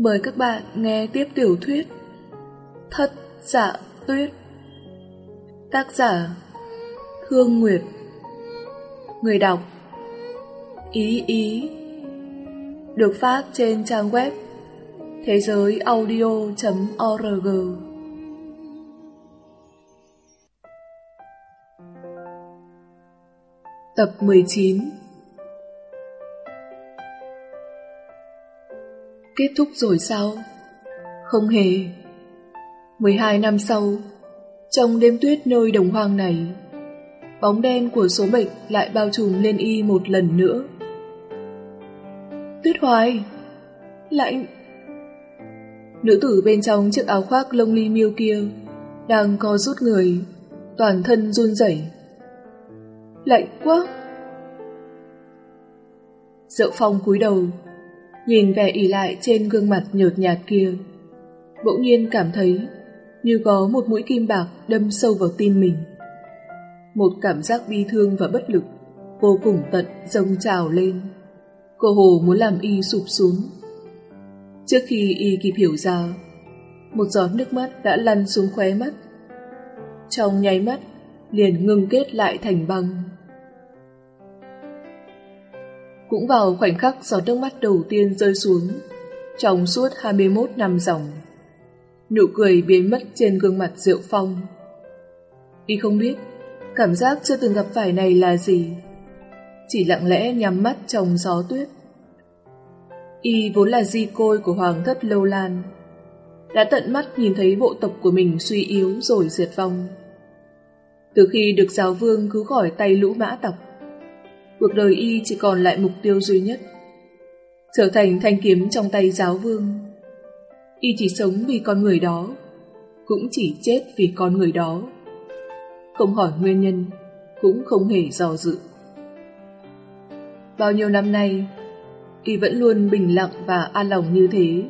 Mời các bạn nghe tiếp tiểu thuyết Thất giả tuyết Tác giả Thương Nguyệt. Người đọc Ý Ý. Được phát trên trang web thế giới audio.org Tập 19 Kết thúc rồi sao? Không hề. 12 năm sau, trong đêm tuyết nơi đồng hoang này, bóng đen của số mệnh lại bao trùm lên y một lần nữa. Tuyết hoài! Lạnh! Nữ tử bên trong chiếc áo khoác lông ly miêu kia đang co rút người, toàn thân run rẩy. Lạnh quá! Dậu phong cúi đầu, nhìn vẻ ỉ lại trên gương mặt nhợt nhạt kia. Bỗng nhiên cảm thấy như có một mũi kim bạc đâm sâu vào tim mình. Một cảm giác bi thương và bất lực vô cùng tận dâng trào lên. Cô hồ muốn làm y sụp xuống. Trước khi y kịp hiểu ra, một giọt nước mắt đã lăn xuống khóe mắt. Trong nháy mắt, liền ngưng kết lại thành băng. Cũng vào khoảnh khắc giọt nước mắt đầu tiên rơi xuống, trong suốt 21 năm dòng. Nụ cười biến mất trên gương mặt Diệu Phong. Y không biết, cảm giác chưa từng gặp phải này là gì. Chỉ lặng lẽ nhắm mắt trong gió tuyết. Y vốn là di côi của hoàng thất Lâu Lan. Đã tận mắt nhìn thấy bộ tộc của mình suy yếu rồi diệt vong. Từ khi được giáo vương cứu khỏi tay lũ mã tộc, cuộc đời y chỉ còn lại mục tiêu duy nhất. Trở thành thanh kiếm trong tay giáo vương. Y chỉ sống vì con người đó, cũng chỉ chết vì con người đó. Không hỏi nguyên nhân, cũng không hề dò dự. Bao nhiêu năm nay, y vẫn luôn bình lặng và an lòng như thế,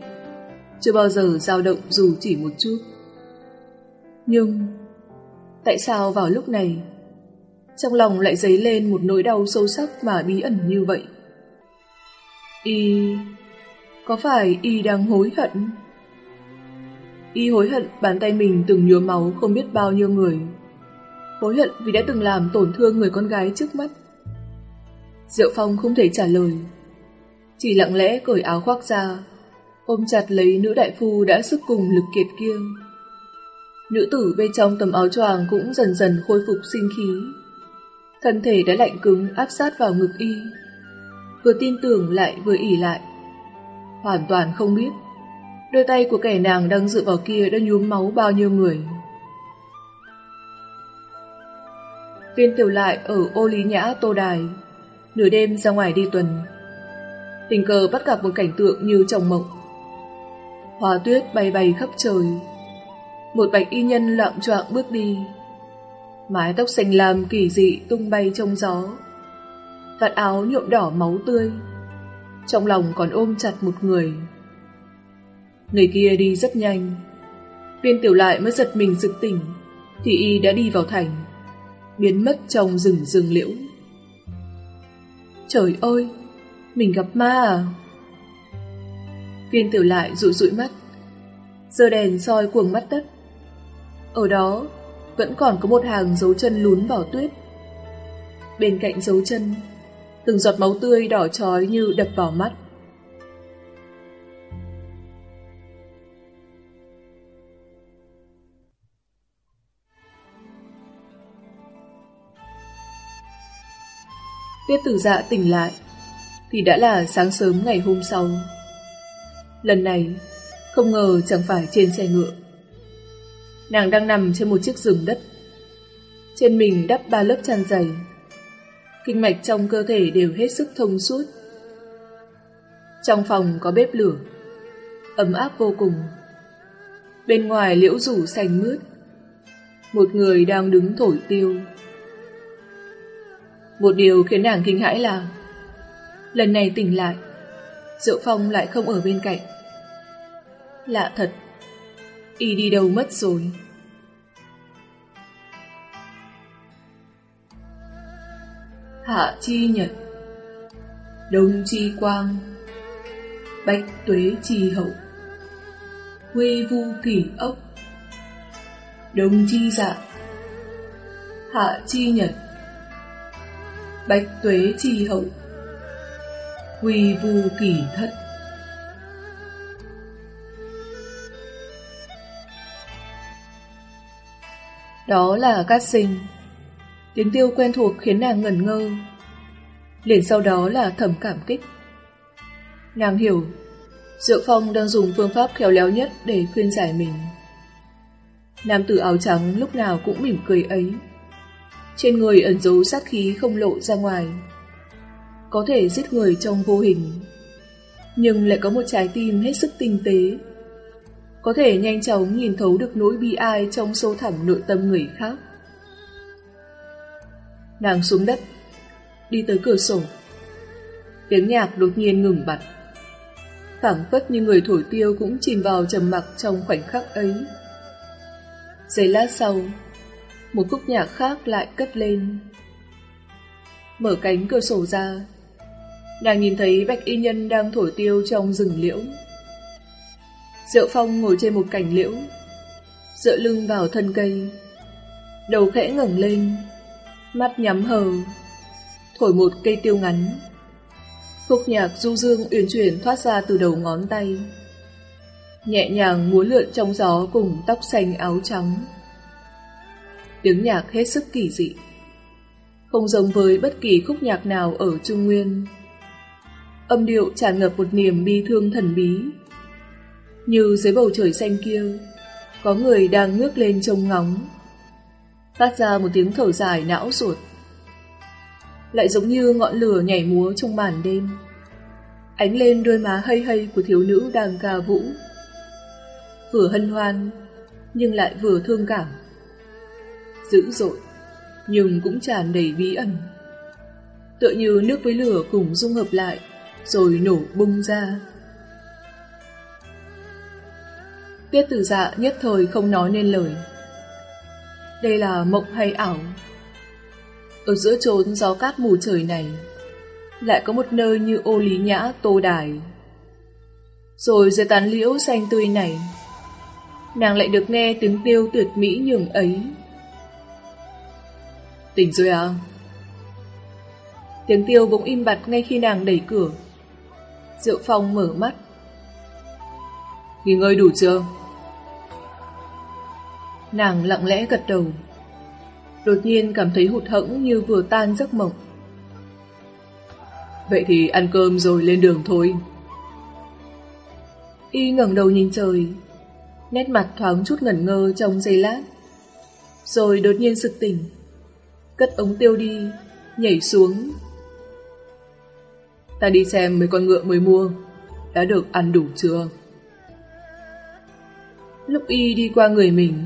chưa bao giờ dao động dù chỉ một chút. Nhưng, tại sao vào lúc này, trong lòng lại dấy lên một nỗi đau sâu sắc mà bí ẩn như vậy? Y... có phải Y đang hối hận? Y hối hận bàn tay mình từng nhuốm máu không biết bao nhiêu người. Hối hận vì đã từng làm tổn thương người con gái trước mắt. Diệu Phong không thể trả lời. Chỉ lặng lẽ cởi áo khoác ra, ôm chặt lấy nữ đại phu đã sức cùng lực kiệt kia. Nữ tử bên trong tầm áo choàng cũng dần dần khôi phục sinh khí. Thân thể đã lạnh cứng áp sát vào ngực y. Vừa tin tưởng lại vừa ỉ lại. Hoàn toàn không biết Đôi tay của kẻ nàng đang dựa vào kia đã nhuốm máu bao nhiêu người. Viên tiểu lại ở ô lý nhã tô đài, nửa đêm ra ngoài đi tuần. Tình cờ bắt gặp một cảnh tượng như trồng mộng. Hoa tuyết bay bay khắp trời. Một bạch y nhân loạn choạng bước đi. Mái tóc xanh lam kỳ dị tung bay trong gió. Vạt áo nhuộm đỏ máu tươi. Trong lòng còn ôm chặt một người. Người kia đi rất nhanh. Viên tiểu lại mới giật mình sực tỉnh, thì y đã đi vào thành, biến mất trong rừng rừng liễu. Trời ơi, mình gặp ma à? Viên tiểu lại rụi rụi mắt, giơ đèn soi cuồng mắt đất. Ở đó, vẫn còn có một hàng dấu chân lún vào tuyết. Bên cạnh dấu chân, từng giọt máu tươi đỏ trói như đập vào mắt. Tiết tử dạ tỉnh lại Thì đã là sáng sớm ngày hôm sau Lần này Không ngờ chẳng phải trên xe ngựa Nàng đang nằm trên một chiếc giường đất. Trên mình đắp ba lớp chăn dày. Kinh mạch trong cơ thể đều hết sức thông suốt. Trong phòng có bếp lửa, Ấm áp vô cùng. Bên ngoài liễu rủ xanh mướt. Một người đang đứng thổi tiêu. Một điều khiến nàng kinh hãi là, Lần này tỉnh lại, Diệu Phong lại không ở bên cạnh. Lạ thật. Y đi đâu mất rồi. Hạ chi nhật, Đông chi quang, Bách tuế chi hậu Huy vu kỷ ốc, Đông chi dạ Hạ chi nhật Bạch tuế chi hậu quỳ vu kỷ thất. Đó là cát sinh Tiếng tiêu quen thuộc khiến nàng ngẩn ngơ Liền sau đó là thầm cảm kích Nàng hiểu Diệu Phong đang dùng phương pháp khéo léo nhất để khuyên giải mình. Nam tử áo trắng lúc nào cũng mỉm cười ấy. Trên người ẩn giấu sát khí không lộ ra ngoài. Có thể giết người trong vô hình. Nhưng lại có một trái tim hết sức tinh tế. Có thể nhanh chóng nhìn thấu được nỗi bi ai trong sâu thẳm nội tâm người khác. Nàng xuống đất, đi tới cửa sổ. Tiếng nhạc đột nhiên ngừng bặt phảng phất như người thổi tiêu cũng chìm vào trầm mặc trong khoảnh khắc ấy. Giây lát sau, một khúc nhạc khác lại cất lên. Mở cánh cửa sổ ra, nàng nhìn thấy bạch y nhân đang thổi tiêu trong rừng liễu. Diệu Phong ngồi trên một cành liễu, dựa lưng vào thân cây, đầu khẽ ngẩng lên, mắt nhắm hờ, thổi một cây tiêu ngắn Khúc nhạc du dương uyển chuyển thoát ra từ đầu ngón tay. Nhẹ nhàng múa lượn trong gió cùng tóc xanh áo trắng. Tiếng nhạc hết sức kỳ dị. Không giống với bất kỳ khúc nhạc nào ở Trung Nguyên. Âm điệu tràn ngập một niềm bi thương thần bí. Như dưới bầu trời xanh kia, có người đang ngước lên trông ngóng. Phát ra một tiếng thở dài não ruột lại giống như ngọn lửa nhảy múa trong màn đêm. Ánh lên đôi má hây hây của thiếu nữ đang ca vũ. Vừa hân hoan, nhưng lại vừa thương cảm. Dữ dội, nhưng cũng tràn đầy bí ẩn. Tựa như nước với lửa cùng dung hợp lại, rồi nổ bung ra. Tiết tử dạ nhất thời không nói nên lời. Đây là mộng hay ảo ở giữa trốn gió cát mù trời này, Lại có một nơi như ô lý nhã tô đài Rồi dưới tán liễu xanh tươi này, Nàng lại được nghe tiếng tiêu tuyệt mỹ nhường ấy Tỉnh rồi à? Tiếng tiêu bỗng im bặt ngay khi nàng đẩy cửa Diệu Phong mở mắt Nghỉ ngơi đủ chưa? Nàng lặng lẽ gật đầu đột nhiên cảm thấy hụt hẫng như vừa tan giấc mộng. Vậy thì ăn cơm rồi lên đường thôi. Y ngẩng đầu nhìn trời, nét mặt thoáng chút ngẩn ngơ trong giây lát. Rồi đột nhiên sực tỉnh, cất ống tiêu đi, nhảy xuống. Ta đi xem mấy con ngựa mới mua, đã được ăn đủ chưa? Lúc Y đi qua người mình,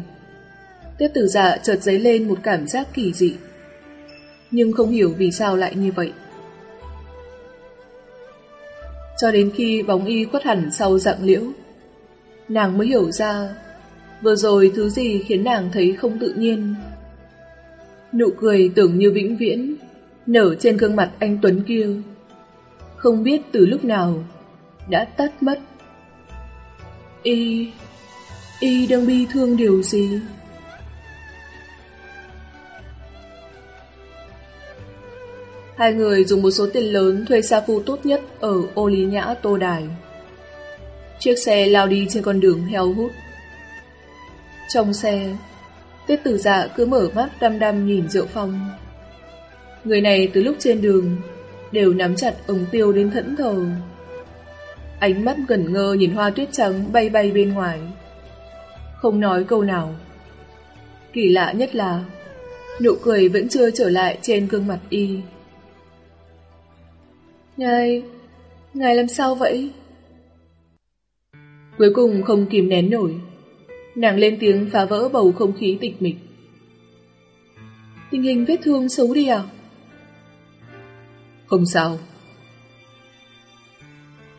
Tiết tử dạ chợt dấy lên một cảm giác kỳ dị. Nhưng không hiểu vì sao lại như vậy. Cho đến khi bóng y khuất hẳn sau dạng liễu, nàng mới hiểu ra vừa rồi thứ gì khiến nàng thấy không tự nhiên. Nụ cười tưởng như vĩnh viễn, nở trên gương mặt anh Tuấn kia. Không biết từ lúc nào, đã tắt mất. Y... Y đang bi thương điều gì? Hai người dùng một số tiền lớn thuê xa phu tốt nhất ở ô lý nhã tô đài. Chiếc xe lao đi trên con đường heo hút. Trong xe, Tiết tử dạ cứ mở mắt đăm đăm nhìn Diệu Phong. Người này từ lúc trên đường đều nắm chặt ống tiêu đến thẫn thờ. Ánh mắt gần ngơ nhìn hoa tuyết trắng bay bay bên ngoài. Không nói câu nào. Kỳ lạ nhất là nụ cười vẫn chưa trở lại trên gương mặt y. Ngài... Ngài làm sao vậy? Cuối cùng không kìm nén nổi. Nàng lên tiếng phá vỡ bầu không khí tịch mịch. Tình hình vết thương xấu đi à? Không sao.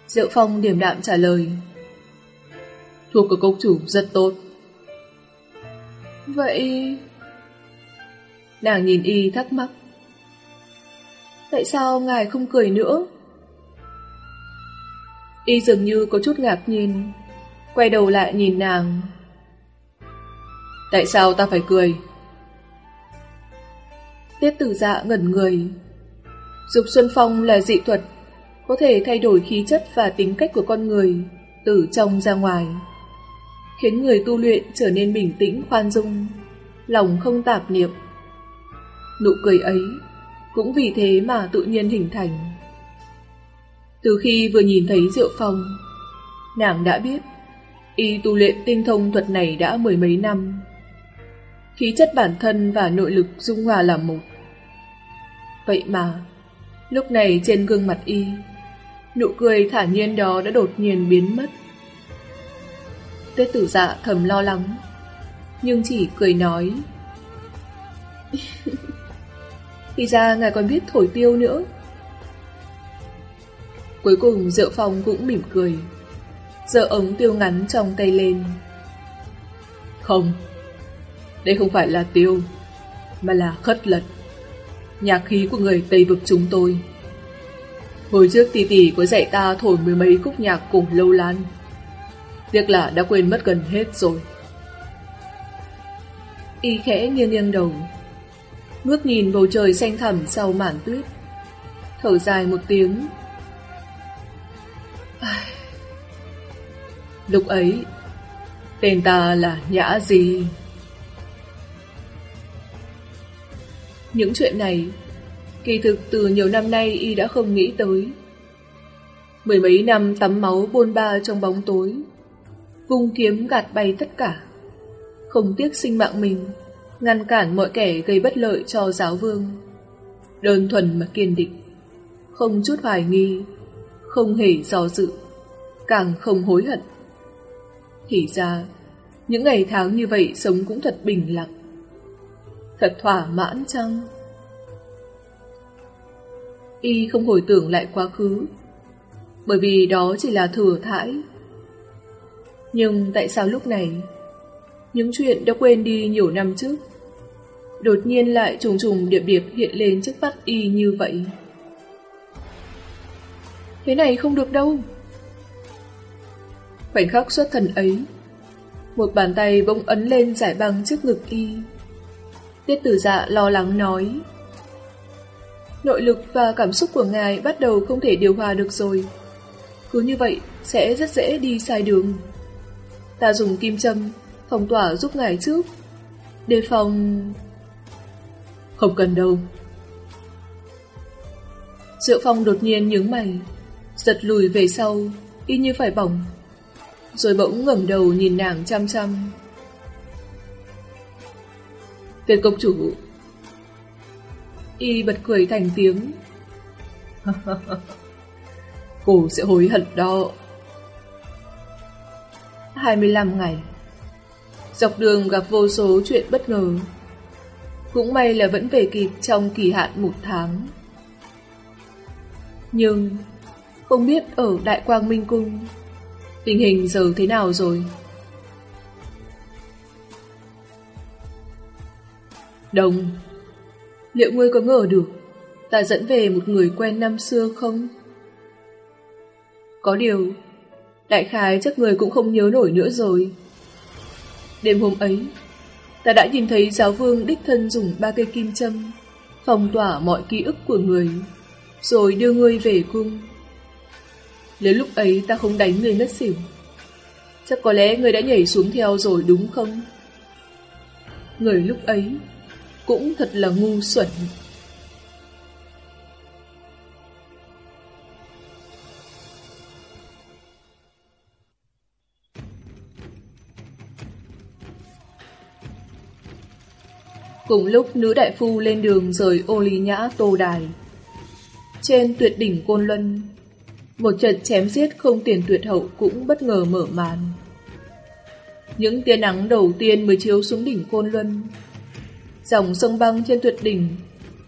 Diệu Phong điểm đạm trả lời. Thuộc của công chủ rất tốt. Vậy... Nàng nhìn y thắc mắc. Tại sao ngài không cười nữa? Y dường như có chút ngạc nhiên, Quay đầu lại nhìn nàng. Tại sao ta phải cười? Tiết tử dạ ngẩn người. Dục Xuân Phong là dị thuật, Có thể thay đổi khí chất và tính cách của con người Từ trong ra ngoài, Khiến người tu luyện trở nên bình tĩnh, khoan dung, Lòng không tạp niệm. Nụ cười ấy cũng vì thế mà tự nhiên hình thành. Từ khi vừa nhìn thấy Diệu Phong, Nàng đã biết, Y tu luyện tinh thông thuật này đã mười mấy năm. Khí chất bản thân và nội lực dung hòa là một. Vậy mà, Lúc này trên gương mặt Y, Nụ cười thả nhiên đó đã đột nhiên biến mất. Tết tử dạ thầm lo lắng, Nhưng chỉ cười nói thì ra ngài còn biết thổi tiêu nữa Cuối cùng Diệu Phong cũng mỉm cười giơ ống tiêu ngắn trong tay lên. Không, đây không phải là tiêu, mà là khất lật, nhạc khí của người Tây Vực chúng tôi. Hồi trước tỷ tỷ có dạy ta thổi mười mấy khúc nhạc cổ lâu lan. Tiếc là đã quên mất gần hết rồi. Y khẽ nghiêng nghiêng đầu, ngước nhìn bầu trời xanh thẳm sau mảng tuyết, thở dài một tiếng. Ai... Lúc ấy, tên ta là Nhã Di. Những chuyện này, kỳ thực từ nhiều năm nay y đã không nghĩ tới. Mười mấy năm tắm máu bôn ba trong bóng tối, vung kiếm gạt bay tất cả. Không tiếc sinh mạng mình, ngăn cản mọi kẻ gây bất lợi cho giáo vương. Đơn thuần mà kiên định, không chút hoài nghi, không hề do dự, càng không hối hận. Thì ra, những ngày tháng như vậy sống cũng thật bình lặng. Thật thỏa mãn chăng? Y không hồi tưởng lại quá khứ, bởi vì đó chỉ là thừa thãi. Nhưng tại sao lúc này, những chuyện đã quên đi nhiều năm trước, đột nhiên lại trùng trùng điệp điệp hiện lên trước mắt Y như vậy? Thế này không được đâu. Khoảnh khắc xuất thần ấy, một bàn tay bỗng ấn lên giải băng trước ngực y. Tiết tử dạ lo lắng nói. Nội lực và cảm xúc của ngài bắt đầu không thể điều hòa được rồi. Cứ như vậy sẽ rất dễ đi sai đường. Ta dùng kim châm, phòng tỏa giúp ngài trước. Đề phòng... Không cần đâu. Diệu Phong đột nhiên nhướng mày, giật lùi về sau, y như phải bỏng rồi bỗng ngẩng đầu nhìn nàng chăm chăm. Tuyệt công chủ Y bật cười thành tiếng Cô sẽ hối hận đó 25 ngày Dọc đường gặp vô số chuyện bất ngờ cũng may là vẫn về kịp trong kỳ hạn một tháng Nhưng Không biết ở Đại Quang Minh Cung Tình hình giờ thế nào rồi? Đồng, liệu ngươi có ngờ được ta dẫn về một người quen năm xưa không? Có điều, đại khái chắc người cũng không nhớ nổi nữa rồi. Đêm hôm ấy, ta đã nhìn thấy giáo vương đích thân dùng ba cây kim châm phong tỏa mọi ký ức của người, rồi đưa ngươi về cung. Nếu lúc ấy ta không đánh người ngất xỉu Chắc có lẽ người đã nhảy xuống theo rồi đúng không? Người lúc ấy Cũng thật là ngu xuẩn Cùng lúc, nữ đại phu lên đường rời ô lý nhã tô đài Trên tuyệt đỉnh Côn Luân, một trận chém giết không tiền tuyệt hậu cũng bất ngờ mở màn. Những tia nắng đầu tiên mới chiếu xuống đỉnh Côn Luân. Dòng sông băng trên tuyệt đỉnh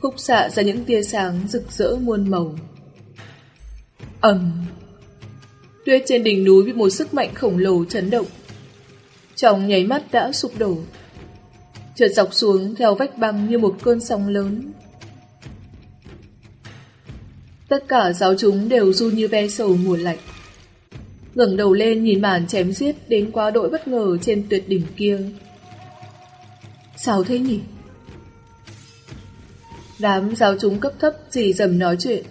khúc xạ ra những tia sáng rực rỡ muôn màu. ầm Tuyết trên đỉnh núi bị một sức mạnh khổng lồ chấn động. Trong nháy mắt đã sụp đổ. Trượt dọc xuống theo vách băng như một cơn sóng lớn. Tất cả giáo chúng đều run như ve sầu mùa lạnh. ngẩng đầu lên nhìn màn chém giết đến quá đội bất ngờ trên tuyệt đỉnh kia. Sao thế nhỉ? Đám giáo chúng cấp thấp dì dầm nói chuyện.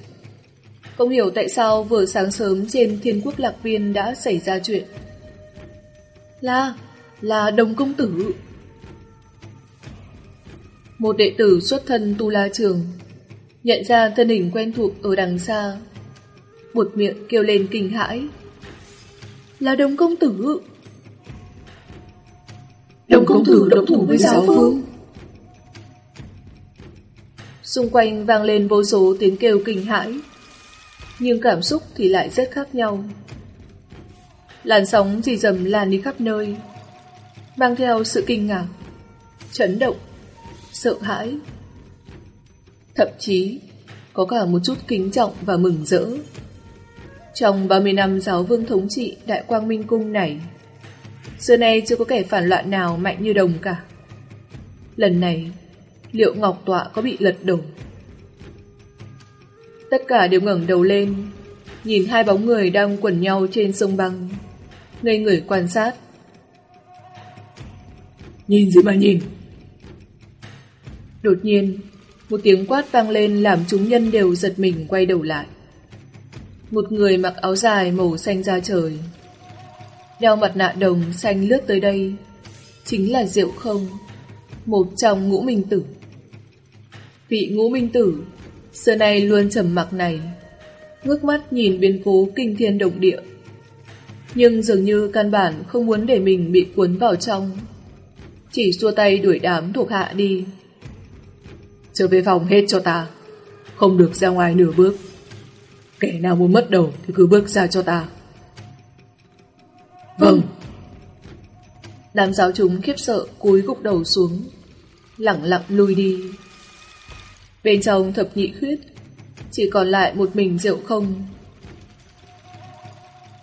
Không hiểu tại sao vừa sáng sớm trên thiên quốc lạc viên đã xảy ra chuyện. Là, là đồng công tử. Một đệ tử xuất thân tu la trường, nhận ra thân hình quen thuộc ở đằng xa. Một miệng kêu lên kinh hãi. Là đồng công tử. Đồng công tử động thủ với giáo vương. Xung quanh vang lên vô số tiếng kêu kinh hãi, nhưng cảm xúc thì lại rất khác nhau. Làn sóng dì dầm lan đi khắp nơi, mang theo sự kinh ngạc, chấn động, sợ hãi. Thậm chí có cả một chút kính trọng và mừng rỡ. Trong 30 năm giáo vương thống trị Đại Quang Minh Cung này, xưa nay chưa có kẻ phản loạn nào mạnh như đồng cả. Lần này, liệu Ngọc Tọa có bị lật đổ? Tất cả đều ngẩng đầu lên, nhìn hai bóng người đang quẩn nhau trên sông băng, ngây người quan sát. Nhìn gì mà nhìn? Đột nhiên, một tiếng quát vang lên làm chúng nhân đều giật mình quay đầu lại. Một người mặc áo dài màu xanh da trời, đeo mặt nạ đồng xanh lướt tới đây, chính là Diệu Không, một trong ngũ minh tử. Vị ngũ minh tử, xưa nay luôn trầm mặc này, ngước mắt nhìn biến cố kinh thiên động địa. Nhưng dường như căn bản không muốn để mình bị cuốn vào trong, chỉ xua tay đuổi đám thuộc hạ đi. Trở về phòng hết cho ta, không được ra ngoài nửa bước. Kẻ nào muốn mất đầu thì cứ bước ra cho ta. Vâng. Đám giáo chúng khiếp sợ cúi gục đầu xuống, lặng lặng lùi đi. Bên trong thập nhị khuyết, chỉ còn lại một mình rượu không.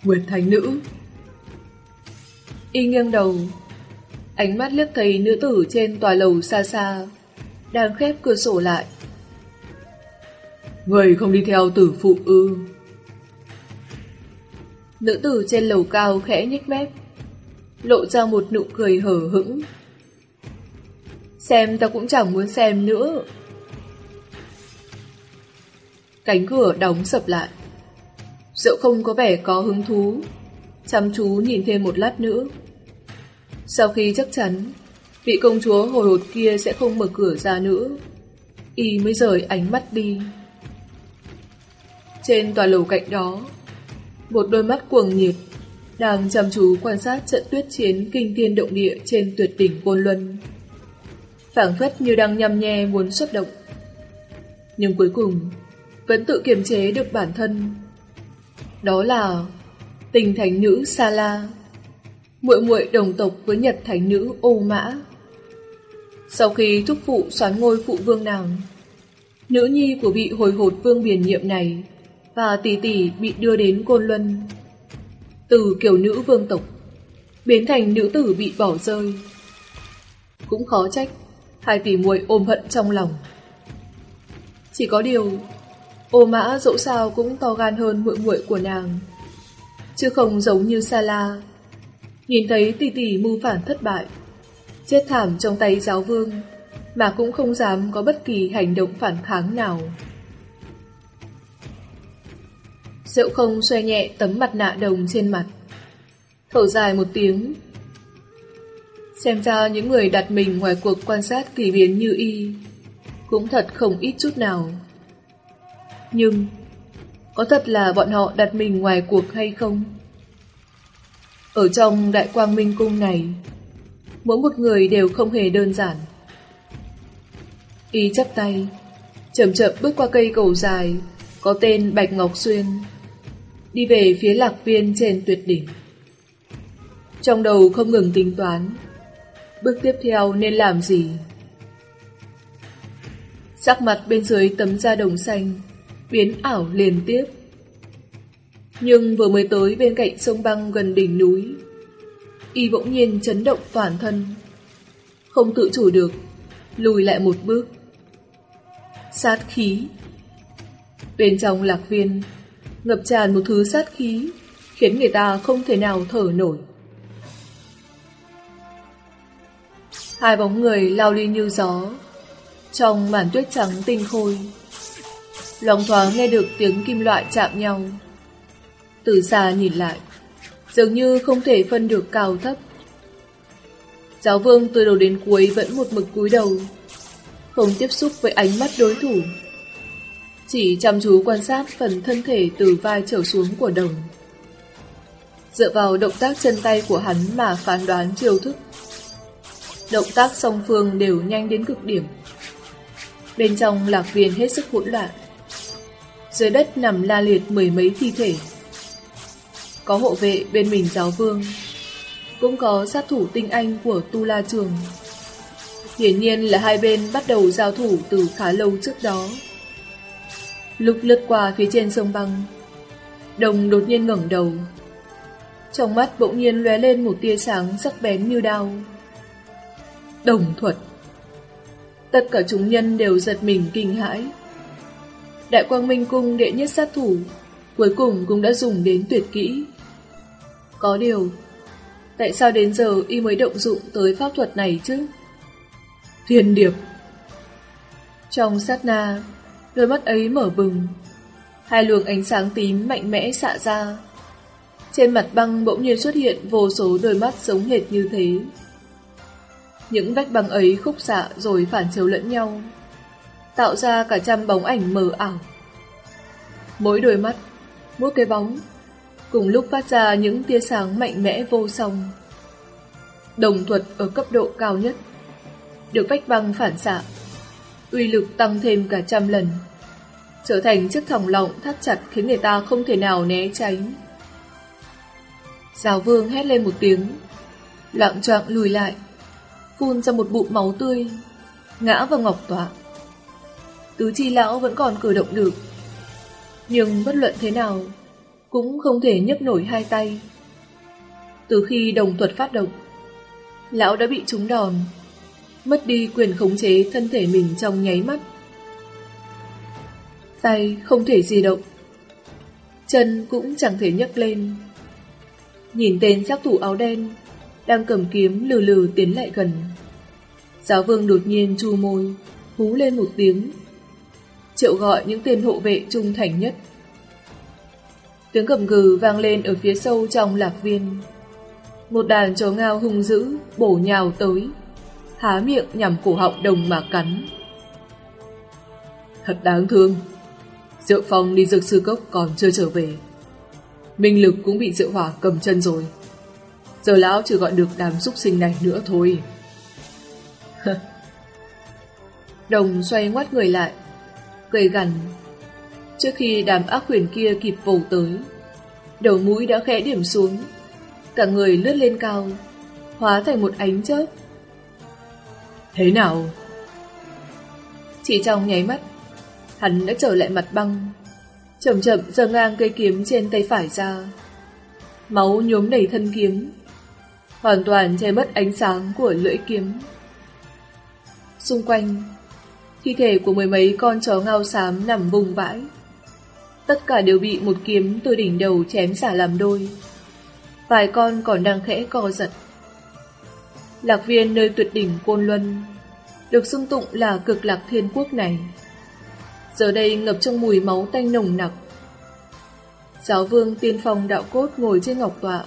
Nguyệt Thánh Nữ Y nghiêng đầu, ánh mắt liếc thấy nữ tử trên tòa lầu xa xa, đang khép cửa sổ lại. Người không đi theo tử phụ ư. Nữ tử trên lầu cao khẽ nhếch mép, lộ ra một nụ cười hở hững. Xem ta cũng chẳng muốn xem nữa. Cánh cửa đóng sập lại. Diệu không có vẻ có hứng thú, chăm chú nhìn thêm một lát nữa. Sau khi chắc chắn, vị công chúa hồi hột kia sẽ không mở cửa ra nữa, y mới rời ánh mắt đi. Trên tòa lầu cạnh đó, một đôi mắt cuồng nhiệt đang chăm chú quan sát trận tuyết chiến kinh thiên động địa trên tuyệt đỉnh Côn Luân. phảng phất như đang nhăm nhe muốn xuất động. Nhưng cuối cùng, vẫn tự kiềm chế được bản thân. Đó là tình thánh nữ Sa La, muội muội đồng tộc với Nhật thánh nữ Ô Mã. Sau khi thúc phụ xoán ngôi phụ vương nàng, nữ nhi của vị hồi hột vương biển nhiệm này và tỷ tỷ bị đưa đến Côn Luân. Từ kiểu nữ vương tộc, biến thành nữ tử bị bỏ rơi. Cũng khó trách, hai tỷ muội ôm hận trong lòng. Chỉ có điều, ô mã dẫu sao cũng to gan hơn muội muội của nàng. Chứ không giống như Sa La. Nhìn thấy tỷ tỷ mưu phản thất bại, chết thảm trong tay giáo vương, mà cũng không dám có bất kỳ hành động phản kháng nào. Diệu không xoay nhẹ tấm mặt nạ đồng trên mặt. Thở dài một tiếng. Xem ra những người đặt mình ngoài cuộc quan sát kỳ biến như y cũng thật không ít chút nào. Nhưng, có thật là bọn họ đặt mình ngoài cuộc hay không? Ở trong đại quang minh cung này, mỗi một người đều không hề đơn giản. Y chắp tay, chậm chậm bước qua cây cầu dài, có tên Bạch Ngọc Xuyên, đi về phía lạc viên trên tuyệt đỉnh. Trong đầu không ngừng tính toán, bước tiếp theo nên làm gì? Sắc mặt bên dưới tấm da đồng xanh, biến ảo liền tiếp. Nhưng vừa mới tới bên cạnh sông băng gần đỉnh núi, y bỗng nhiên chấn động toàn thân. Không tự chủ được, lùi lại một bước. Sát khí Bên trong lạc viên, ngập tràn một thứ sát khí, khiến người ta không thể nào thở nổi. Hai bóng người lao đi như gió, trong màn tuyết trắng tinh khôi. Lòng thoáng nghe được tiếng kim loại chạm nhau. Từ xa nhìn lại, dường như không thể phân được cao thấp. Giáo vương từ đầu đến cuối vẫn một mực cúi đầu, không tiếp xúc với ánh mắt đối thủ. Chỉ chăm chú quan sát phần thân thể từ vai trở xuống của đồng. Dựa vào động tác chân tay của hắn mà phán đoán chiêu thức. Động tác song phương đều nhanh đến cực điểm. Bên trong lạc viên hết sức hỗn loạn. Dưới đất nằm la liệt mười mấy thi thể. Có hộ vệ bên mình giáo vương, cũng có sát thủ tinh anh của Tu La Trường. Hiển nhiên là hai bên bắt đầu giao thủ từ khá lâu trước đó. Lúc lướt qua phía trên sông băng, đồng đột nhiên ngẩng đầu. Trong mắt bỗng nhiên lóe lên một tia sáng sắc bén như đao. Đồng thuật Tất cả chúng nhân đều giật mình kinh hãi. Đại quang minh cung đệ nhất sát thủ cuối cùng cũng đã dùng đến tuyệt kỹ. Có điều, tại sao đến giờ y mới động dụng tới pháp thuật này chứ? Thiên điệp Trong sát na, đôi mắt ấy mở bừng. Hai luồng ánh sáng tím mạnh mẽ xạ ra. Trên mặt băng bỗng nhiên xuất hiện vô số đôi mắt giống hệt như thế. Những vách băng ấy khúc xạ rồi phản chiếu lẫn nhau, tạo ra cả trăm bóng ảnh mờ ảo. Mỗi đôi mắt, mỗi cái bóng, cùng lúc phát ra những tia sáng mạnh mẽ vô song. Đồng thuật ở cấp độ cao nhất, được vách băng phản xạ, uy lực tăng thêm cả trăm lần, trở thành chiếc thòng lọng thắt chặt khiến người ta không thể nào né tránh. Giáo vương hét lên một tiếng, lặng choạng lùi lại, phun ra một bụng máu tươi, ngã vào ngọc tọa. Tứ chi lão vẫn còn cử động được, nhưng bất luận thế nào, cũng không thể nhấc nổi hai tay. Từ khi đồng thuật phát động, lão đã bị trúng đòn, mất đi quyền khống chế thân thể mình trong nháy mắt. Tay không thể di động, chân cũng chẳng thể nhấc lên. Nhìn tên sát thủ áo đen đang cầm kiếm lừ lừ tiến lại gần. Giáo vương đột nhiên chu môi, hú lên một tiếng. Triệu gọi những tên hộ vệ trung thành nhất. Tiếng gầm gừ vang lên ở phía sâu trong lạc viên. Một đàn chó ngao hung dữ bổ nhào tới, há miệng nhằm cổ họng đồng mà cắn. Thật đáng thương. Diệu Phong đi dược sư cốc còn chưa trở về. Minh lực cũng bị Diệu Hỏa cầm chân rồi. Giờ lão chỉ gọi được đám xúc sinh này nữa thôi. Đồng xoay ngoắt người lại, cười gằn. Trước khi đám ác quyền kia kịp vồ tới, đầu mũi đã khẽ điểm xuống, cả người lướt lên cao, hóa thành một ánh chớp. Thế nào? Chỉ trong nháy mắt, hắn đã trở lại mặt băng, chậm chậm giơ ngang cây kiếm trên tay phải ra. Máu nhuốm đầy thân kiếm, hoàn toàn che mất ánh sáng của lưỡi kiếm. Xung quanh, thi thể của mười mấy con chó ngao xám nằm vùng vãi. Tất cả đều bị một kiếm từ đỉnh đầu chém xả làm đôi. Vài con còn đang khẽ co giật. Lạc viên nơi tuyệt đỉnh Côn Luân, được xưng tụng là cực lạc thiên quốc này. Giờ đây ngập trong mùi máu tanh nồng nặc. Giáo vương tiên phong đạo cốt ngồi trên ngọc tọa,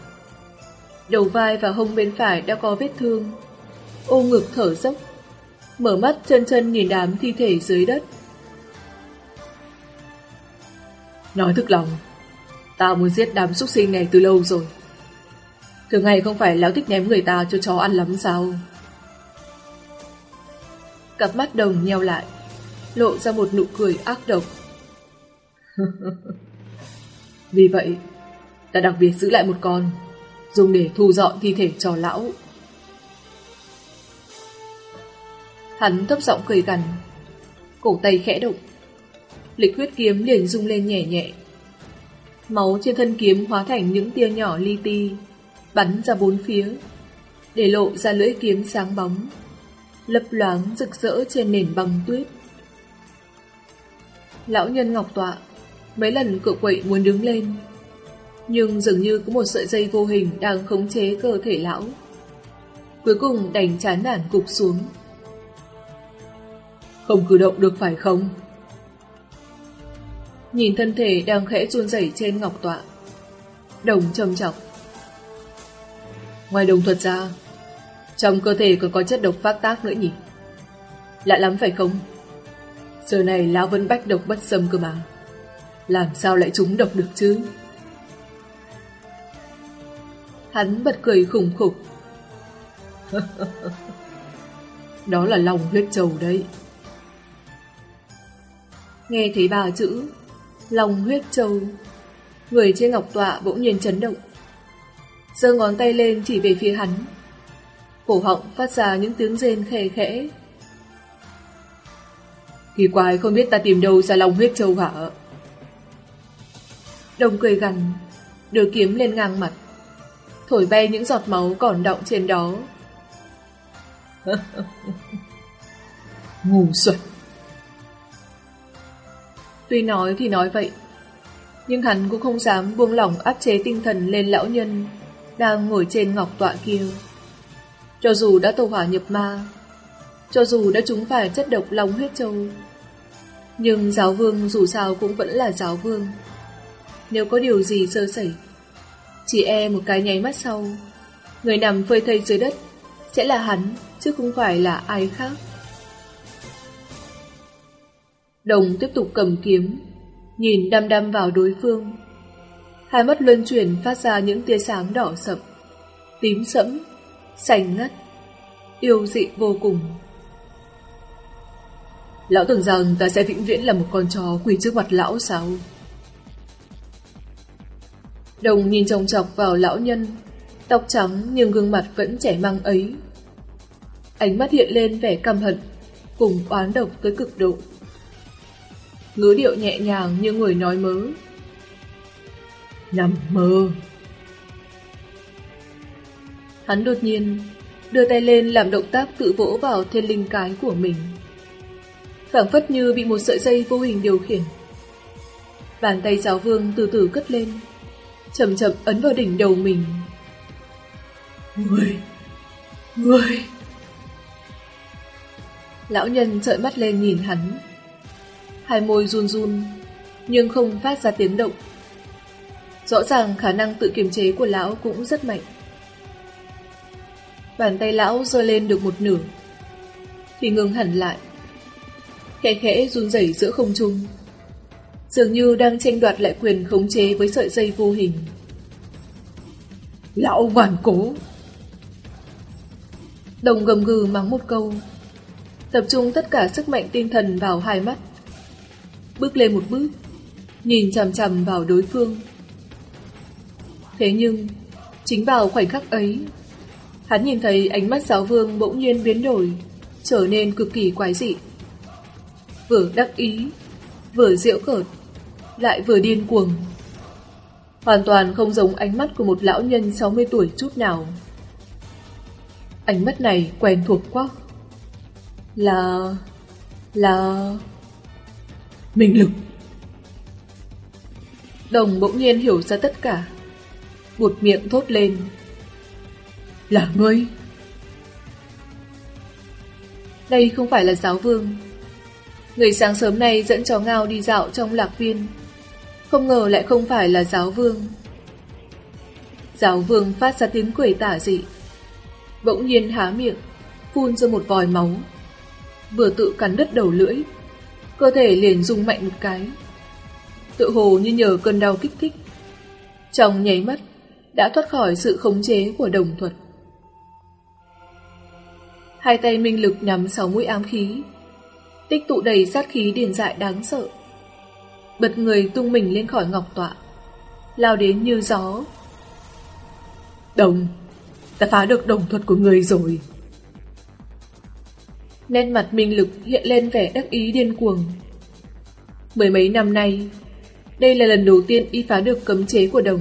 Đầu vai và hông bên phải đã có vết thương Ô ngực thở dốc Mở mắt chân chân nhìn đám thi thể dưới đất Nói thực lòng Tao muốn giết đám súc sinh này từ lâu rồi Thường ngày không phải lão thích ném người ta cho chó ăn lắm sao Cặp mắt đồng nheo lại Lộ ra một nụ cười ác độc Vì vậy Ta đặc biệt giữ lại một con dùng để thu dọn thi thể cho lão. Hắn thấp giọng cười gằn, cổ tay khẽ động. Lịch huyết kiếm liền rung lên nhẹ nhẹ. Máu trên thân kiếm hóa thành những tia nhỏ li ti, bắn ra bốn phía, để lộ ra lưỡi kiếm sáng bóng, lấp loáng rực rỡ trên nền băng tuyết. Lão nhân ngọc tọa, mấy lần cự quậy muốn đứng lên, Nhưng dường như có một sợi dây vô hình đang khống chế cơ thể lão. Cuối cùng đành chán nản cục xuống. Không cử động được phải không? Nhìn thân thể đang khẽ run rẩy trên ngọc tọa. Đồng trầm trọng. Ngoài đồng thuật ra, trong cơ thể còn có chất độc phát tác nữa nhỉ? Lạ lắm phải không? Giờ này lão vẫn bách độc bất xâm cơ mà. Làm sao lại trúng độc được chứ? Hắn bật cười khủng khục. Đó là lòng huyết trầu đấy. Nghe thấy ba chữ Lòng huyết châu, Người trên ngọc tọa bỗng nhiên chấn động. Giơ ngón tay lên chỉ về phía hắn. Cổ họng phát ra những tiếng rên khẽ khẽ. Kỳ quái không biết ta tìm đâu ra lòng huyết châu hả? Đồng cười gằn Đưa kiếm lên ngang mặt. Thổi bay những giọt máu còn đọng trên đó. Ngu xuẩn. Tuy nói thì nói vậy, Nhưng hắn cũng không dám buông lỏng áp chế tinh thần lên lão nhân Đang ngồi trên ngọc tọa kia. Cho dù đã tổ hỏa nhập ma, Cho dù đã trúng phải chất độc lòng huyết châu, Nhưng giáo vương dù sao cũng vẫn là giáo vương. Nếu có điều gì sơ sẩy, Chỉ e một cái nháy mắt sau, Người nằm phơi thây dưới đất Sẽ là hắn, Chứ không phải là ai khác. Đồng tiếp tục cầm kiếm, nhìn đăm đăm vào đối phương. Hai mắt luân chuyển phát ra những tia sáng đỏ sậm, tím sẫm, xanh ngắt, yêu dị vô cùng. Lão tưởng rằng ta sẽ vĩnh viễn là một con chó quỳ trước mặt lão sao? Đồng nhìn trông chọc vào lão nhân, tóc trắng nhưng gương mặt vẫn trẻ măng ấy. Ánh mắt hiện lên vẻ căm hận, cùng oán độc tới cực độ ngữ điệu nhẹ nhàng như người nói mớ. Nằm mơ. Hắn đột nhiên đưa tay lên làm động tác tự vỗ vào thiên linh cái của mình. phảng phất như bị một sợi dây vô hình điều khiển. Bàn tay giáo vương từ từ cất lên, chậm chậm ấn vào đỉnh đầu mình. Người! Người! Lão nhân trợn mắt lên nhìn hắn, hai môi run run, nhưng không phát ra tiếng động. Rõ ràng khả năng tự kiềm chế của lão cũng rất mạnh. Bàn tay lão rơi lên được một nửa, thì ngừng hẳn lại. Khẽ khẽ run rẩy giữa không trung, dường như đang tranh đoạt lại quyền khống chế với sợi dây vô hình. Lão hoàn cố! Đồng gầm gừ mắng một câu, tập trung tất cả sức mạnh tinh thần vào hai mắt bước lên một bước, nhìn chằm chằm vào đối phương. Thế nhưng, chính vào khoảnh khắc ấy, hắn nhìn thấy ánh mắt giáo vương bỗng nhiên biến đổi, trở nên cực kỳ quái dị. Vừa đắc ý, vừa diễu cợt, lại vừa điên cuồng. Hoàn toàn không giống ánh mắt của một lão nhân 60 tuổi chút nào. Ánh mắt này quen thuộc quá. Là... là... Minh lực. Đồng bỗng nhiên hiểu ra tất cả. Buột miệng thốt lên. Là ngươi. Đây không phải là giáo vương. Người sáng sớm nay dẫn chó ngao đi dạo trong lạc viên. Không ngờ lại không phải là giáo vương. Giáo vương phát ra tiếng cười tả dị. Bỗng nhiên há miệng Phun ra một vòi máu. Vừa tự cắn đứt đầu lưỡi cơ thể liền rung mạnh một cái. Tự hồ như nhờ cơn đau kích thích. Trong nháy mắt, đã thoát khỏi sự khống chế của đồng thuật. Hai tay minh lực nắm sáu mũi ám khí, tích tụ đầy sát khí điền dại đáng sợ. Bật người tung mình lên khỏi ngọc tọa, lao đến như gió. Đồng, ta phá được đồng thuật của người rồi. Nét mặt minh lực hiện lên vẻ đắc ý điên cuồng. Mười mấy năm nay, đây là lần đầu tiên y phá được cấm chế của đồng.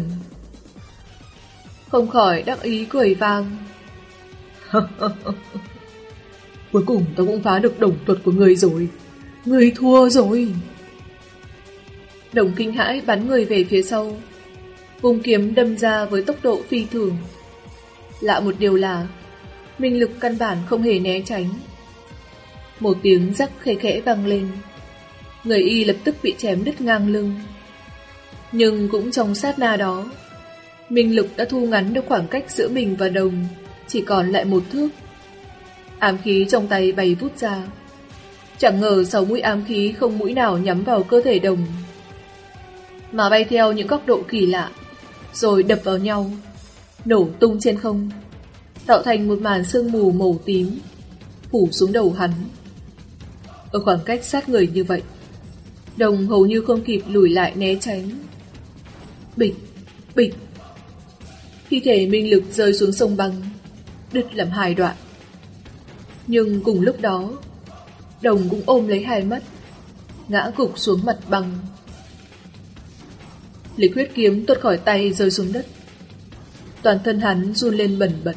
Không khỏi đắc ý cười vang. Cuối cùng tôi cũng phá được đồng thuật của người rồi. Người thua rồi. Đồng kinh hãi bắn người về phía sau. Vùng kiếm đâm ra với tốc độ phi thường. Lạ một điều là, Minh Lực căn bản không hề né tránh. Một tiếng rắc khẽ khẽ vang lên. Người y lập tức bị chém đứt ngang lưng. Nhưng cũng trong sát na đó, Minh Lực đã thu ngắn được khoảng cách giữa mình và đồng, chỉ còn lại một thước. Ám khí trong tay bay vút ra. Chẳng ngờ sáu mũi ám khí không mũi nào nhắm vào cơ thể đồng, mà bay theo những góc độ kỳ lạ, rồi đập vào nhau, nổ tung trên không, tạo thành một màn sương mù màu tím, phủ xuống đầu hắn. Ở khoảng cách sát người như vậy, đồng hầu như không kịp lùi lại né tránh. Bịch, bịch. Thi thể minh lực rơi xuống sông băng, đứt làm hai đoạn. Nhưng cùng lúc đó, đồng cũng ôm lấy hai mắt, ngã gục xuống mặt băng. Lịch huyết kiếm tuột khỏi tay rơi xuống đất. Toàn thân hắn run lên bẩn bật.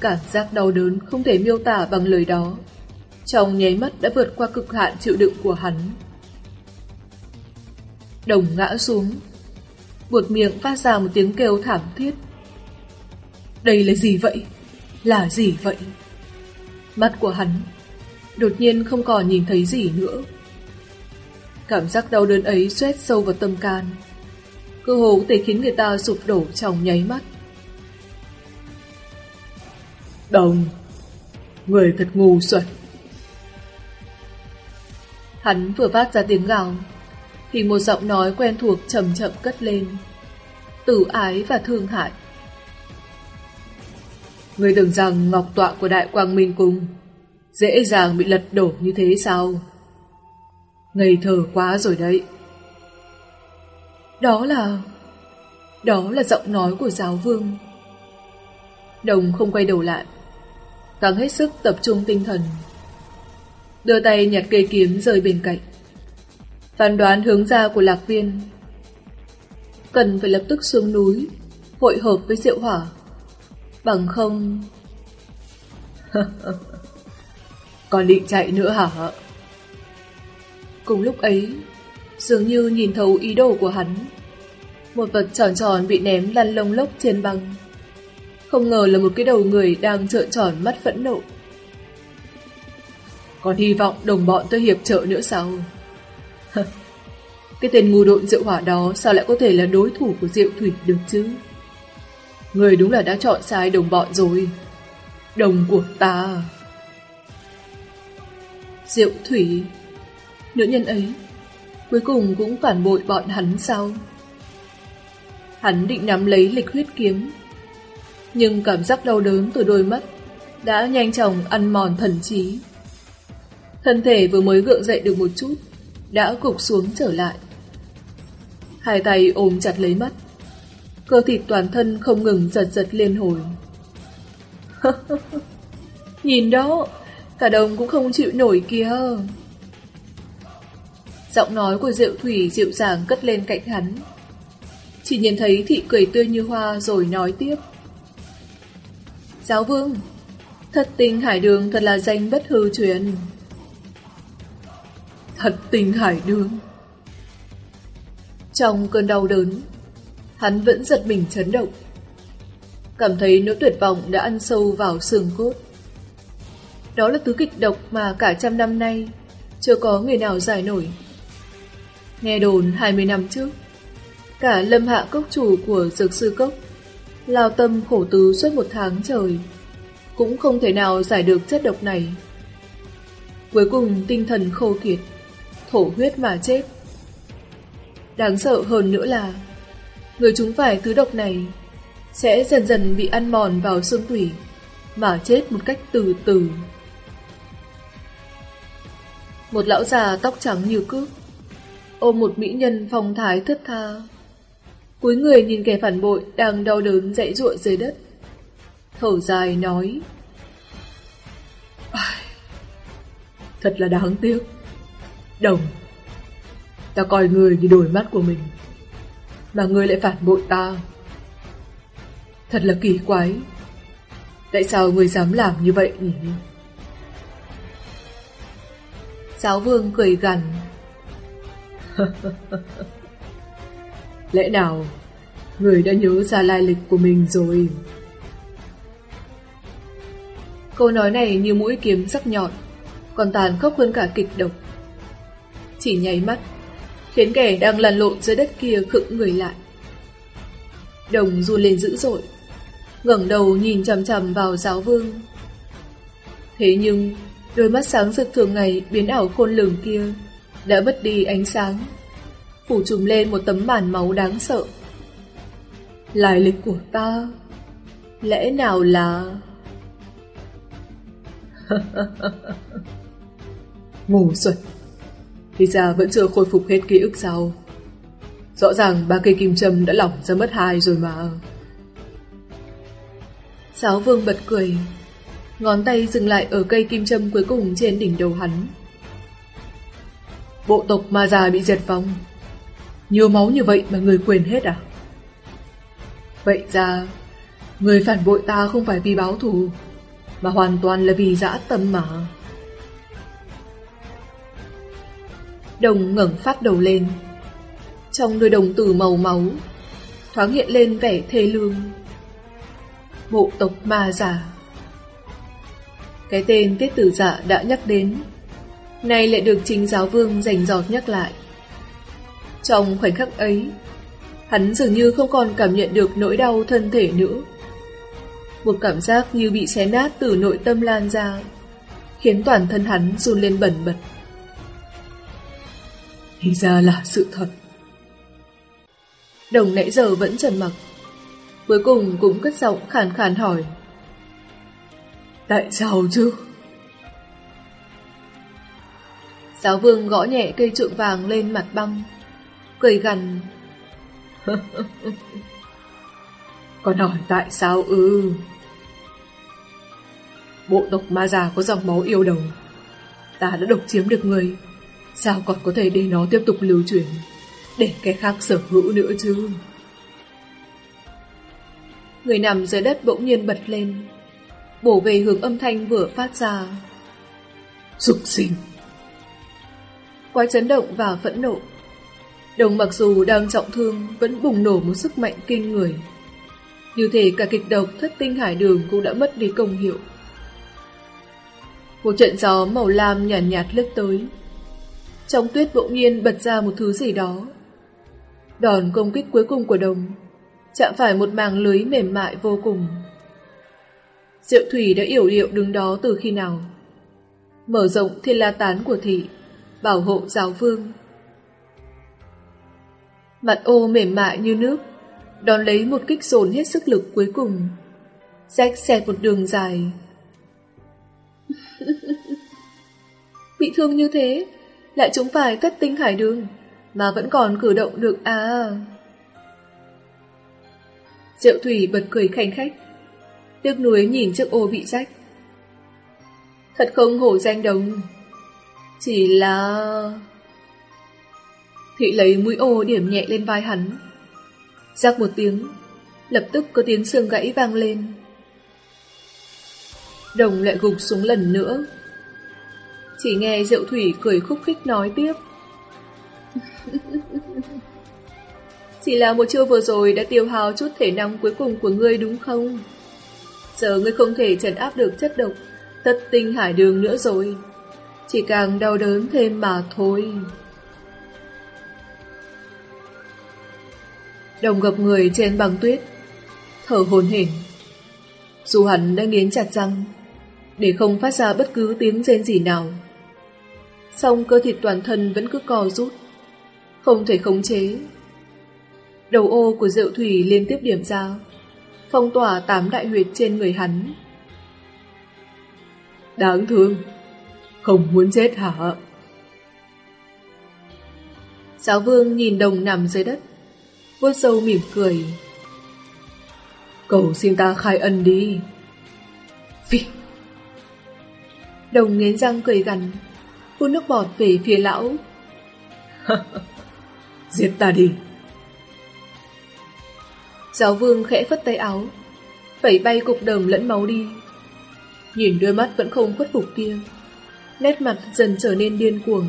Cảm giác đau đớn không thể miêu tả bằng lời đó. Trong nháy mắt đã vượt qua cực hạn chịu đựng của hắn. Đồng ngã xuống. Buột miệng phát ra một tiếng kêu thảm thiết. Đây là gì vậy? Là gì vậy? Mắt của hắn đột nhiên không còn nhìn thấy gì nữa. Cảm giác đau đớn ấy xoét sâu vào tâm can. Cơ hồ có thể khiến người ta sụp đổ trong nháy mắt. Đồng, người thật ngu xuẩn. Hắn vừa phát ra tiếng gào, thì một giọng nói quen thuộc chậm chậm cất lên. Tử ái và thương hại. Người tưởng rằng ngọc tọa của Đại Quang Minh Cung dễ dàng bị lật đổ như thế sao? Ngây thơ quá rồi đấy. Đó là... Đó là giọng nói của giáo vương. Đồng không quay đầu lại. càng hết sức tập trung tinh thần. Đưa tay nhặt cây kiếm rơi bên cạnh. Phán đoán hướng ra của lạc viên. Cần phải lập tức xuống núi, hội hợp với diệu hỏa. Bằng không... Còn định chạy nữa hả? Cùng lúc ấy, dường như nhìn thấu ý đồ của hắn. Một vật tròn tròn bị ném lăn lông lốc trên băng. Không ngờ là một cái đầu người đang trợn tròn mắt phẫn nộ. Còn hy vọng đồng bọn tôi hiệp trợ nữa sao? cái tên ngu độn diệu hỏa đó sao lại có thể là đối thủ của diệu thủy được chứ? Người đúng là đã chọn sai đồng bọn rồi. Đồng của ta. Diệu thủy, Nữ nhân ấy, Cuối cùng cũng phản bội bọn hắn sao Hắn định nắm lấy lịch huyết kiếm, Nhưng cảm giác đau đớn từ đôi mắt Đã nhanh chóng ăn mòn thần trí Thân thể vừa mới gượng dậy được một chút Đã cục xuống trở lại Hai tay ôm chặt lấy mắt Cơ thịt toàn thân không ngừng giật giật liên hồi Nhìn đó Cả đồng cũng không chịu nổi kia Giọng nói của Diệu Thủy dịu dàng cất lên cạnh hắn. Chỉ nhìn thấy thị cười tươi như hoa rồi nói tiếp. Giáo vương, thật tình hải đường thật là danh bất hư truyền. Thật tình hải đường. Trong cơn đau đớn, hắn vẫn giật mình chấn động. Cảm thấy nỗi tuyệt vọng đã ăn sâu vào xương cốt. Đó là thứ kịch độc mà cả trăm năm nay chưa có người nào giải nổi. Nghe đồn 20 năm trước, cả lâm hạ cốc chủ của dược sư cốc, lao tâm khổ tứ suốt một tháng trời, cũng không thể nào giải được chất độc này. Cuối cùng tinh thần khô kiệt, thổ huyết mà chết. Đáng sợ hơn nữa là, người chúng phải thứ độc này sẽ dần dần bị ăn mòn vào xương tủy, mà chết một cách từ từ. Một lão già tóc trắng như cước, ôm một mỹ nhân phong thái thất tha. cuối người nhìn kẻ phản bội đang đau đớn dãy ruộng dưới đất. Thở dài nói. Thật là đáng tiếc. Đồng, ta coi người như đôi mắt của mình, mà người lại phản bội ta. Thật là kỳ quái. Tại sao người dám làm như vậy nhỉ? Giáo vương cười gằn Lẽ nào Người đã nhớ ra lai lịch của mình rồi. Câu nói này như mũi kiếm sắc nhọn, còn tàn khốc hơn cả kịch độc. Chỉ nháy mắt, khiến kẻ đang lăn lộn dưới đất kia khựng người lại. Đồng run lên dữ dội, ngẩng đầu nhìn chằm chằm vào giáo vương. Thế nhưng, đôi mắt sáng rực thường ngày biến ảo khôn lường kia đã mất đi ánh sáng, phủ trùm lên một tấm màn máu đáng sợ. Lai lịch của ta, lẽ nào là... Ngu xuẩn thì ra vẫn chưa khôi phục hết ký ức sau. Rõ ràng ba cây kim châm đã lỏng ra mất hai rồi mà. Giáo vương bật cười. Ngón tay dừng lại ở cây kim châm cuối cùng trên đỉnh đầu hắn. Bộ tộc ma già bị diệt vong. Nhiều máu như vậy mà người quên hết à? Vậy ra, Người phản bội ta không phải vì báo thù, Mà hoàn toàn là vì dã tâm mà. Đồng ngẩng phát đầu lên. Trong đôi đồng tử màu máu, Thoáng hiện lên vẻ thê lương. Bộ tộc ma giả. Cái tên tiết tử giả đã nhắc đến, Nay lại được chính giáo vương rành giọt nhắc lại. Trong khoảnh khắc ấy, Hắn dường như không còn cảm nhận được nỗi đau thân thể nữa. Một cảm giác như bị xé nát từ nội tâm lan ra, Khiến toàn thân hắn run lên bẩn bật thì ra là sự thật. Đồng nãy giờ vẫn trần mặc. Cuối cùng cũng cất giọng khàn khàn hỏi. Tại sao chứ? Giáo vương gõ nhẹ cây trượng vàng lên mặt băng, cười gằn. Còn hỏi tại sao ư? Bộ tộc ma già có dòng máu yêu đầu. Ta đã độc chiếm được người Sao còn có thể để nó tiếp tục lưu truyền? Để cái khác sở hữu nữa chứ. Người nằm dưới đất bỗng nhiên bật lên. Bổ về hướng âm thanh vừa phát ra. Dục sinh. Quá chấn động và phẫn nộ. Đồng mặc dù đang trọng thương Vẫn bùng nổ một sức mạnh kinh người. Như thể cả kịch độc thất tinh hải đường Cũng đã mất đi công hiệu. Một trận gió màu lam nhàn nhạt, nhạt lướt tới trong tuyết bỗng nhiên bật ra một thứ gì đó. Đòn công kích cuối cùng của đồng chạm phải một màng lưới mềm mại vô cùng. Diệu Thủy đã yểu điệu đứng đó từ khi nào? Mở rộng thiên la tán của thị, bảo hộ giáo vương. Mặt ô mềm mại như nước, đón lấy một kích dồn hết sức lực cuối cùng. Rách xẹt một đường dài. Bị thương như thế, lại chúng phải thất tinh hải đường, mà vẫn còn cử động được à. Diệu Thủy bật cười khanh khách, tiếc nuối nhìn chiếc ô bị rách. Thật không hổ danh đồng, chỉ là... Thị lấy mũi ô điểm nhẹ lên vai hắn. Rắc một tiếng, lập tức có tiếng xương gãy vang lên. Đồng lại gục xuống lần nữa, chỉ nghe Diệu Thủy cười khúc khích nói tiếp. Chỉ là một chiêu vừa rồi đã tiêu hao chút thể năng cuối cùng của ngươi đúng không? Giờ ngươi không thể trấn áp được chất độc, tất tinh hải đường nữa rồi. Chỉ càng đau đớn thêm mà thôi. Đồng gặp người trên băng tuyết, thở hồn hển. Dù hắn đã nghiến chặt răng, để không phát ra bất cứ tiếng rên gì nào song cơ thịt toàn thân vẫn cứ co rút, không thể khống chế. Đầu ô của rượu thủy liên tiếp điểm ra, phong tỏa tám đại huyệt trên người hắn. Đáng thương, không muốn chết hả? Giáo vương nhìn đồng nằm dưới đất, vuốt sâu mỉm cười. Cầu xin ta khai ân đi. Phi. Đồng nghiến răng cười gằn, phun nước bọt về phía lão. Giết ta đi. Giáo vương khẽ phất tay áo, vẩy bay cục đồng lẫn máu đi. Nhìn đôi mắt vẫn không khuất phục kia, nét mặt dần trở nên điên cuồng.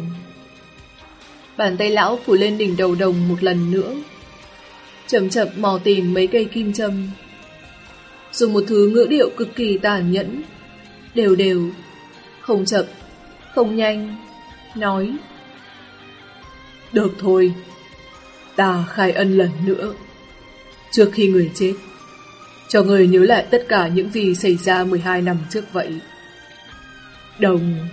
Bàn tay lão phủ lên đỉnh đầu đồng một lần nữa. chậm chậm mò tìm mấy cây kim châm. Dùng một thứ ngữ điệu cực kỳ tàn nhẫn, đều đều, không chậm, không nhanh, nói. Được thôi, ta khai ân lần nữa. Trước khi người chết, cho người nhớ lại tất cả những gì xảy ra 12 năm trước vậy. Đồng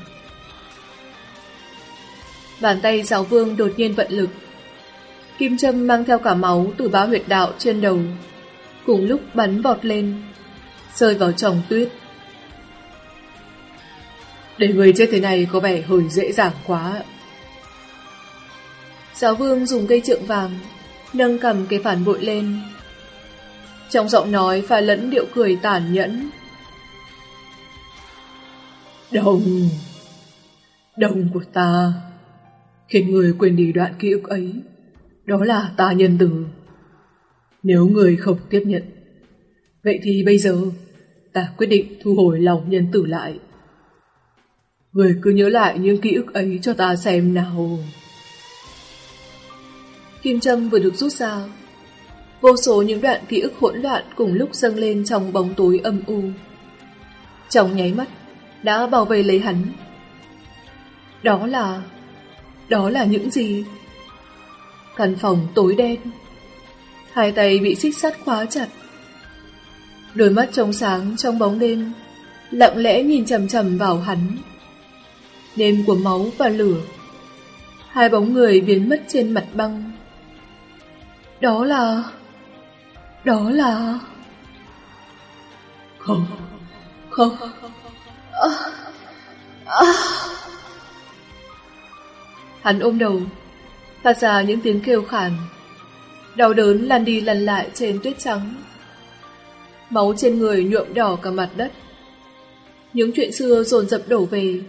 Bàn tay giáo vương đột nhiên vận lực Kim châm mang theo cả máu từ bá huyệt đạo trên đầu Cùng lúc bắn vọt lên Rơi vào tròng tuyết để người chết thế này có vẻ hơi dễ dàng quá Giáo vương dùng cây trượng vàng, Nâng cầm cái phản bội lên. Trong giọng nói, pha lẫn điệu cười tàn nhẫn. Đồng Đồng của ta, Khiến người quên đi đoạn ký ức ấy, Đó là ta nhân từ. Nếu người không tiếp nhận, Vậy thì bây giờ Ta quyết định thu hồi lòng nhân tử lại. Người cứ nhớ lại những ký ức ấy cho ta xem nào. Kim châm vừa được rút ra, Vô số những đoạn ký ức hỗn loạn cùng lúc dâng lên trong bóng tối âm u. Trong nháy mắt, Đã bảo vệ lấy hắn. Đó là đó là những gì? Căn phòng tối đen. Hai tay bị xích sắt khóa chặt. Đôi mắt trông sáng trong bóng đêm, Lặng lẽ nhìn chầm chầm vào hắn. Đêm của máu và lửa Hai bóng người biến mất trên mặt băng Đó là... Đó là... Không... Không... À... À... Hắn ôm đầu, phát ra những tiếng kêu khàn. Đau đớn lăn đi lăn lại trên tuyết trắng. Máu trên người nhuộm đỏ cả mặt đất. Những chuyện xưa dồn dập đổ về.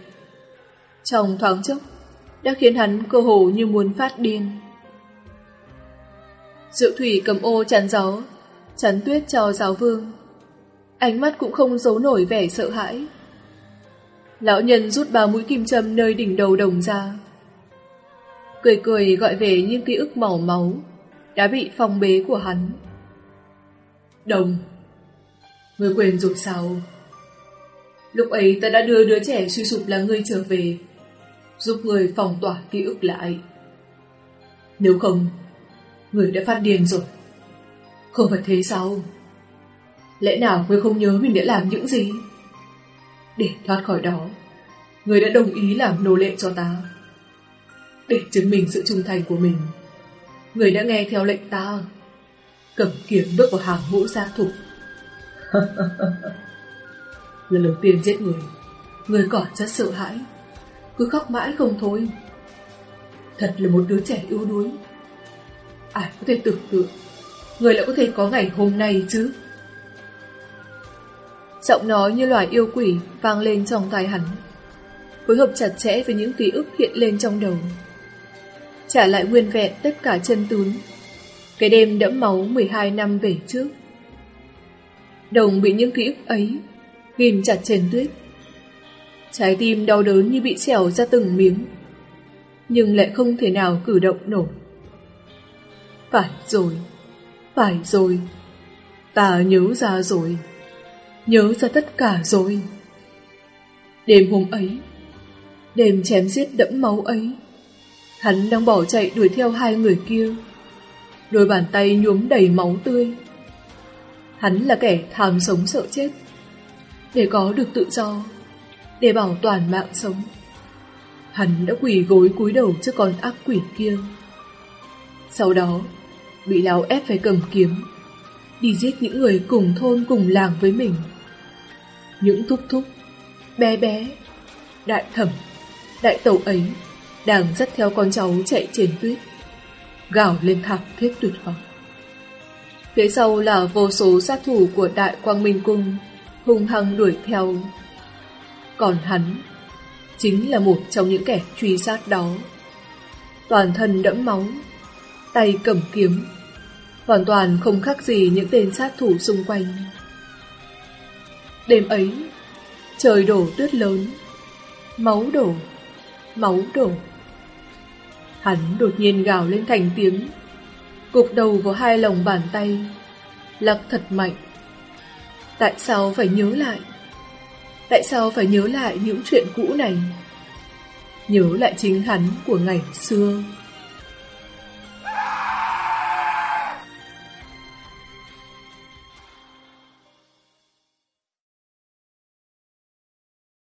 Trong thoáng chốc, đã khiến hắn cơ hồ như muốn phát điên. Diệu thủy cầm ô chắn gió, chắn tuyết cho giáo vương. Ánh mắt cũng không giấu nổi vẻ sợ hãi. Lão nhân rút ba mũi kim châm nơi đỉnh đầu đồng ra cười cười gọi về những ký ức màu máu đã bị phong bế của hắn. Đồng, người quên rồi sao? Lúc ấy ta đã đưa đứa trẻ suy sụp là ngươi trở về, giúp người phòng tỏa ký ức lại. Nếu không, người đã phát điên rồi. Không phải thế sao? Lẽ nào người không nhớ mình đã làm những gì? Để thoát khỏi đó, người đã đồng ý làm nô lệ cho ta. Để chứng minh sự trung thành của mình Người đã nghe theo lệnh ta Cầm kiếm bước vào hàng ngũ gia thục Lần đầu tiên giết người Người còn rất sợ hãi cứ khóc mãi không thôi Thật là một đứa trẻ yếu đuối Ai có thể tưởng tượng, Người lại có thể có ngày hôm nay chứ Giọng nói như loài yêu quỷ vang lên trong tai hắn, Phối hợp chặt chẽ với những ký ức hiện lên trong đầu trả lại nguyên vẹn tất cả chân tướng. Cái đêm đẫm máu 12 năm về trước. Đồng bị những ký ức ấy ghim chặt trên tuyết. Trái tim đau đớn như bị xẻo ra từng miếng, nhưng lại không thể nào cử động nổi. Phải rồi, phải rồi, ta nhớ ra rồi, nhớ ra tất cả rồi. Đêm hôm ấy, đêm chém giết đẫm máu ấy, Hắn đang bỏ chạy đuổi theo hai người kia. Đôi bàn tay nhuốm đầy máu tươi. Hắn là kẻ tham sống sợ chết. Để có được tự do, để bảo toàn mạng sống. Hắn đã quỳ gối cúi đầu trước con ác quỷ kia. Sau đó, bị lão ép phải cầm kiếm, đi giết những người cùng thôn cùng làng với mình. Những thúc thúc, bé bé, đại thẩm, đại tẩu ấy đang dắt theo con cháu chạy trên tuyết, gào lên thảm thiết tuyệt vọng. Phía sau là vô số sát thủ của Đại Quang Minh Cung, hung hăng đuổi theo. Còn hắn, chính là một trong những kẻ truy sát đó. Toàn thân đẫm máu, tay cầm kiếm, hoàn toàn không khác gì những tên sát thủ xung quanh. Đêm ấy, trời đổ tuyết lớn, máu đổ, máu đổ. Hắn đột nhiên gào lên thành tiếng. Cục đầu vào hai lòng bàn tay Lắc thật mạnh Tại sao phải nhớ lại Tại sao phải nhớ lại những chuyện cũ này? Nhớ lại chính hắn của ngày xưa.